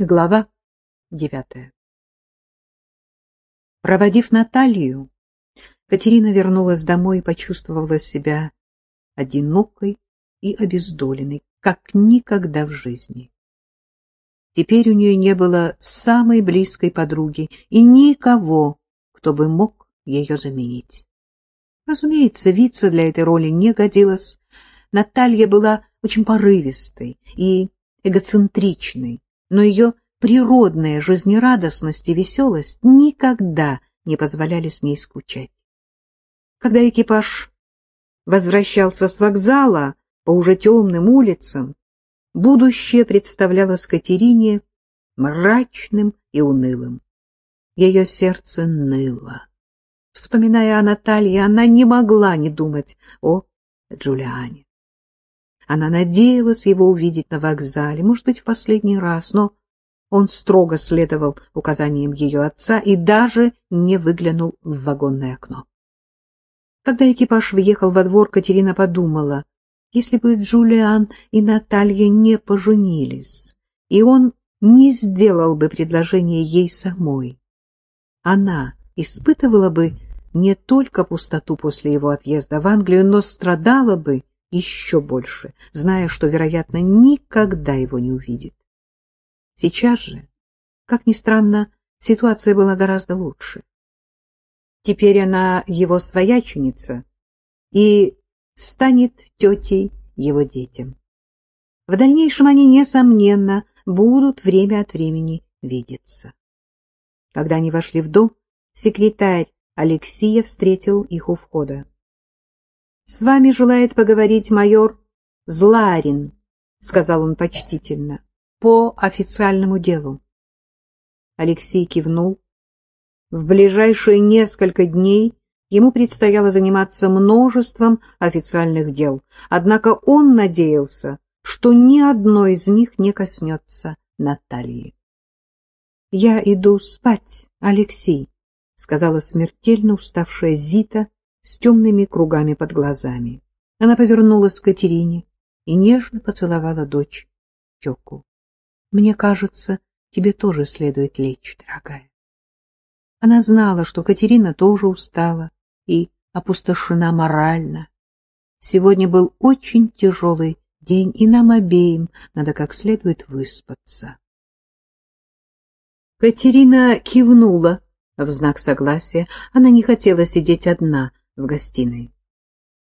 Глава девятая Проводив Наталью, Катерина вернулась домой и почувствовала себя одинокой и обездоленной, как никогда в жизни. Теперь у нее не было самой близкой подруги и никого, кто бы мог ее заменить. Разумеется, Вица для этой роли не годилась. Наталья была очень порывистой и эгоцентричной но ее природная жизнерадостность и веселость никогда не позволяли с ней скучать. Когда экипаж возвращался с вокзала по уже темным улицам, будущее представлялось Катерине мрачным и унылым. Ее сердце ныло. Вспоминая о Наталье, она не могла не думать о Джулиане. Она надеялась его увидеть на вокзале, может быть, в последний раз, но он строго следовал указаниям ее отца и даже не выглянул в вагонное окно. Когда экипаж въехал во двор, Катерина подумала, если бы Джулиан и Наталья не поженились, и он не сделал бы предложение ей самой, она испытывала бы не только пустоту после его отъезда в Англию, но страдала бы еще больше, зная, что, вероятно, никогда его не увидит. Сейчас же, как ни странно, ситуация была гораздо лучше. Теперь она его свояченица и станет тетей его детям. В дальнейшем они, несомненно, будут время от времени видеться. Когда они вошли в дом, секретарь Алексея встретил их у входа. С вами желает поговорить майор Зларин, — сказал он почтительно, — по официальному делу. Алексей кивнул. В ближайшие несколько дней ему предстояло заниматься множеством официальных дел, однако он надеялся, что ни одно из них не коснется Натальи. — Я иду спать, Алексей, — сказала смертельно уставшая Зита, с темными кругами под глазами. Она повернулась к Катерине и нежно поцеловала дочь в Мне кажется, тебе тоже следует лечь, дорогая. Она знала, что Катерина тоже устала и опустошена морально. Сегодня был очень тяжелый день, и нам обеим надо как следует выспаться. Катерина кивнула в знак согласия. Она не хотела сидеть одна, в гостиной.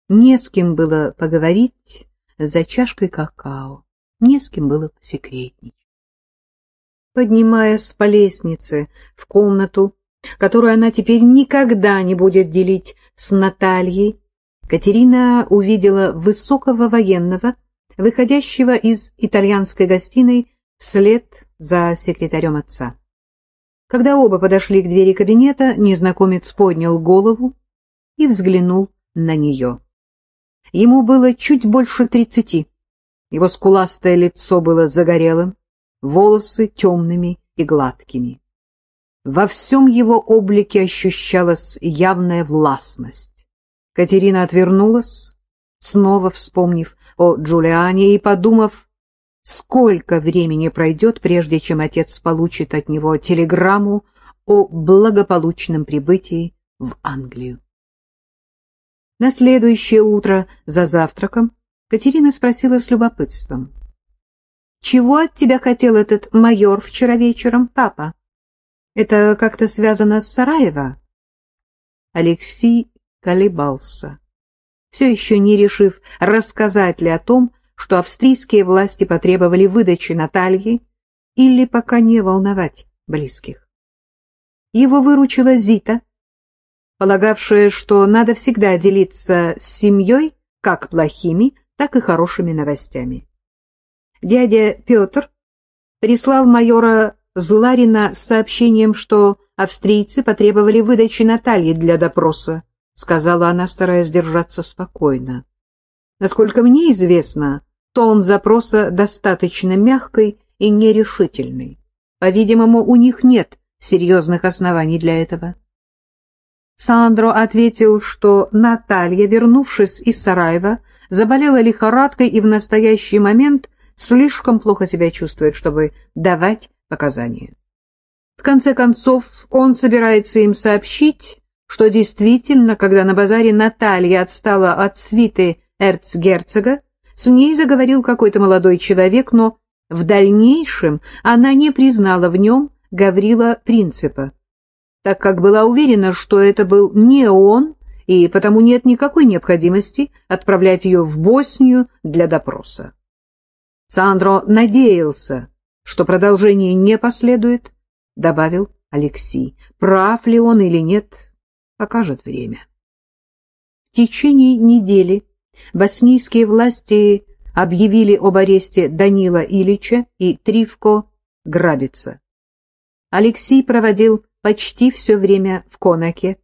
Не с кем было поговорить за чашкой какао, не с кем было посекретничать. Поднимаясь по лестнице в комнату, которую она теперь никогда не будет делить с Натальей, Катерина увидела высокого военного, выходящего из итальянской гостиной вслед за секретарем отца. Когда оба подошли к двери кабинета, незнакомец поднял голову и взглянул на нее. Ему было чуть больше тридцати. Его скуластое лицо было загорелым, волосы темными и гладкими. Во всем его облике ощущалась явная властность. Катерина отвернулась, снова вспомнив о Джулиане и подумав, сколько времени пройдет, прежде чем отец получит от него телеграмму о благополучном прибытии в Англию. На следующее утро за завтраком Катерина спросила с любопытством. — Чего от тебя хотел этот майор вчера вечером, папа? Это как-то связано с Сараево? Алексей колебался, все еще не решив, рассказать ли о том, что австрийские власти потребовали выдачи Натальи, или пока не волновать близких. Его выручила Зита, полагавшая, что надо всегда делиться с семьей как плохими, так и хорошими новостями. Дядя Петр прислал майора Зларина с сообщением, что австрийцы потребовали выдачи Натальи для допроса, сказала она, стараясь держаться спокойно. Насколько мне известно, тон запроса достаточно мягкий и нерешительный. По-видимому, у них нет серьезных оснований для этого. Сандро ответил, что Наталья, вернувшись из Сараева, заболела лихорадкой и в настоящий момент слишком плохо себя чувствует, чтобы давать показания. В конце концов, он собирается им сообщить, что действительно, когда на базаре Наталья отстала от свиты эрцгерцога, с ней заговорил какой-то молодой человек, но в дальнейшем она не признала в нем Гаврила Принципа, так как была уверена, что это был не он, и потому нет никакой необходимости отправлять ее в Боснию для допроса. Сандро надеялся, что продолжение не последует, добавил Алексей. Прав ли он или нет, покажет время. В течение недели боснийские власти объявили об аресте Данила Ильича и Тривко Грабица. Алексей проводил почти все время в Конаке.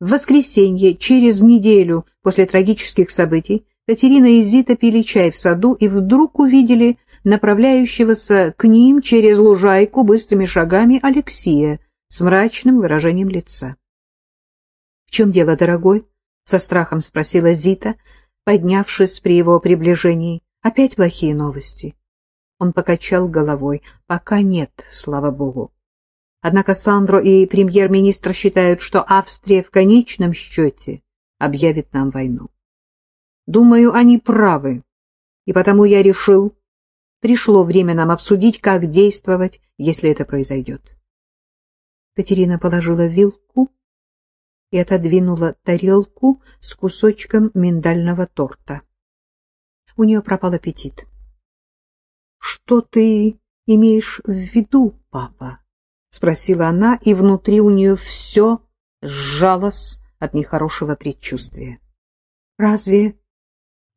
В воскресенье, через неделю после трагических событий, Катерина и Зита пили чай в саду и вдруг увидели направляющегося к ним через лужайку быстрыми шагами Алексея с мрачным выражением лица. — В чем дело, дорогой? — со страхом спросила Зита, поднявшись при его приближении. — Опять плохие новости? Он покачал головой. — Пока нет, слава богу. Однако Сандро и премьер-министр считают, что Австрия в конечном счете объявит нам войну. Думаю, они правы, и потому я решил, пришло время нам обсудить, как действовать, если это произойдет. Катерина положила вилку и отодвинула тарелку с кусочком миндального торта. У нее пропал аппетит. — Что ты имеешь в виду, папа? — спросила она, и внутри у нее все сжалось от нехорошего предчувствия. — Разве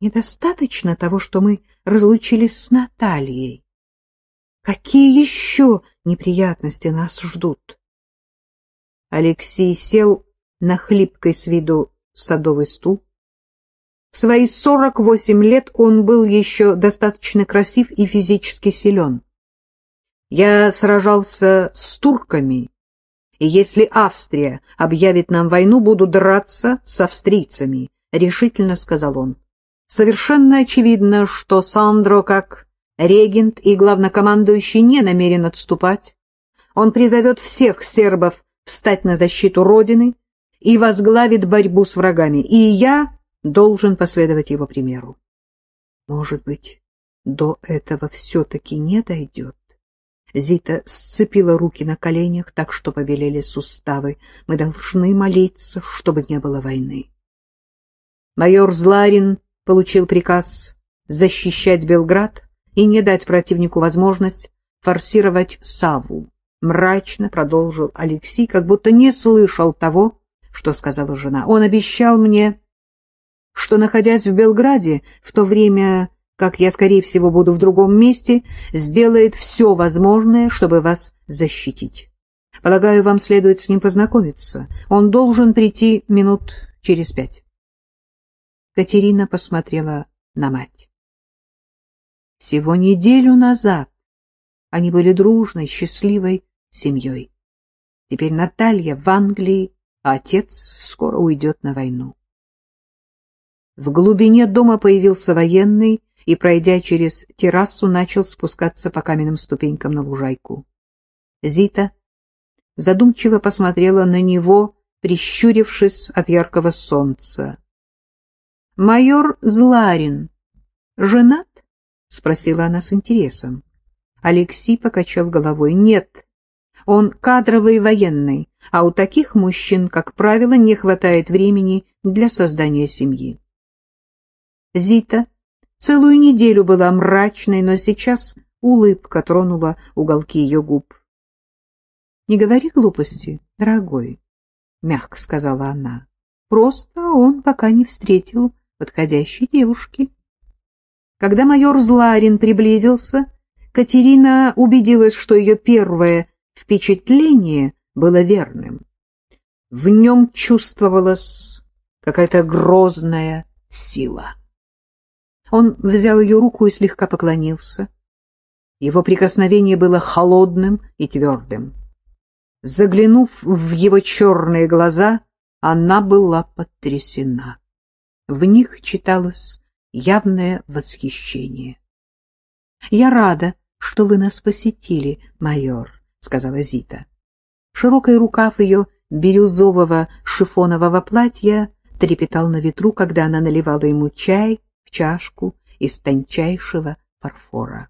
недостаточно того, что мы разлучились с Натальей? Какие еще неприятности нас ждут? Алексей сел на хлипкой с виду садовый стул. В свои сорок восемь лет он был еще достаточно красив и физически силен. Я сражался с турками, и если Австрия объявит нам войну, буду драться с австрийцами, — решительно сказал он. Совершенно очевидно, что Сандро, как регент и главнокомандующий, не намерен отступать. Он призовет всех сербов встать на защиту Родины и возглавит борьбу с врагами, и я должен последовать его примеру. Может быть, до этого все-таки не дойдет? Зита сцепила руки на коленях так, что побелели суставы. Мы должны молиться, чтобы не было войны. Майор Зларин получил приказ защищать Белград и не дать противнику возможность форсировать Саву. Мрачно продолжил Алексей, как будто не слышал того, что сказала жена. Он обещал мне, что, находясь в Белграде, в то время как я, скорее всего, буду в другом месте, сделает все возможное, чтобы вас защитить. Полагаю, вам следует с ним познакомиться. Он должен прийти минут через пять. Катерина посмотрела на мать. Всего неделю назад они были дружной, счастливой семьей. Теперь Наталья в Англии, а отец скоро уйдет на войну. В глубине дома появился военный и, пройдя через террасу, начал спускаться по каменным ступенькам на лужайку. Зита задумчиво посмотрела на него, прищурившись от яркого солнца. — Майор Зларин женат? — спросила она с интересом. Алексей покачал головой. — Нет, он кадровый военный, а у таких мужчин, как правило, не хватает времени для создания семьи. Зита Целую неделю была мрачной, но сейчас улыбка тронула уголки ее губ. — Не говори глупости, дорогой, — мягко сказала она. — Просто он пока не встретил подходящей девушки. Когда майор Зларин приблизился, Катерина убедилась, что ее первое впечатление было верным. В нем чувствовалась какая-то грозная сила. Он взял ее руку и слегка поклонился. Его прикосновение было холодным и твердым. Заглянув в его черные глаза, она была потрясена. В них читалось явное восхищение. — Я рада, что вы нас посетили, майор, — сказала Зита. Широкий рукав ее бирюзового шифонового платья трепетал на ветру, когда она наливала ему чай чашку из тончайшего фарфора.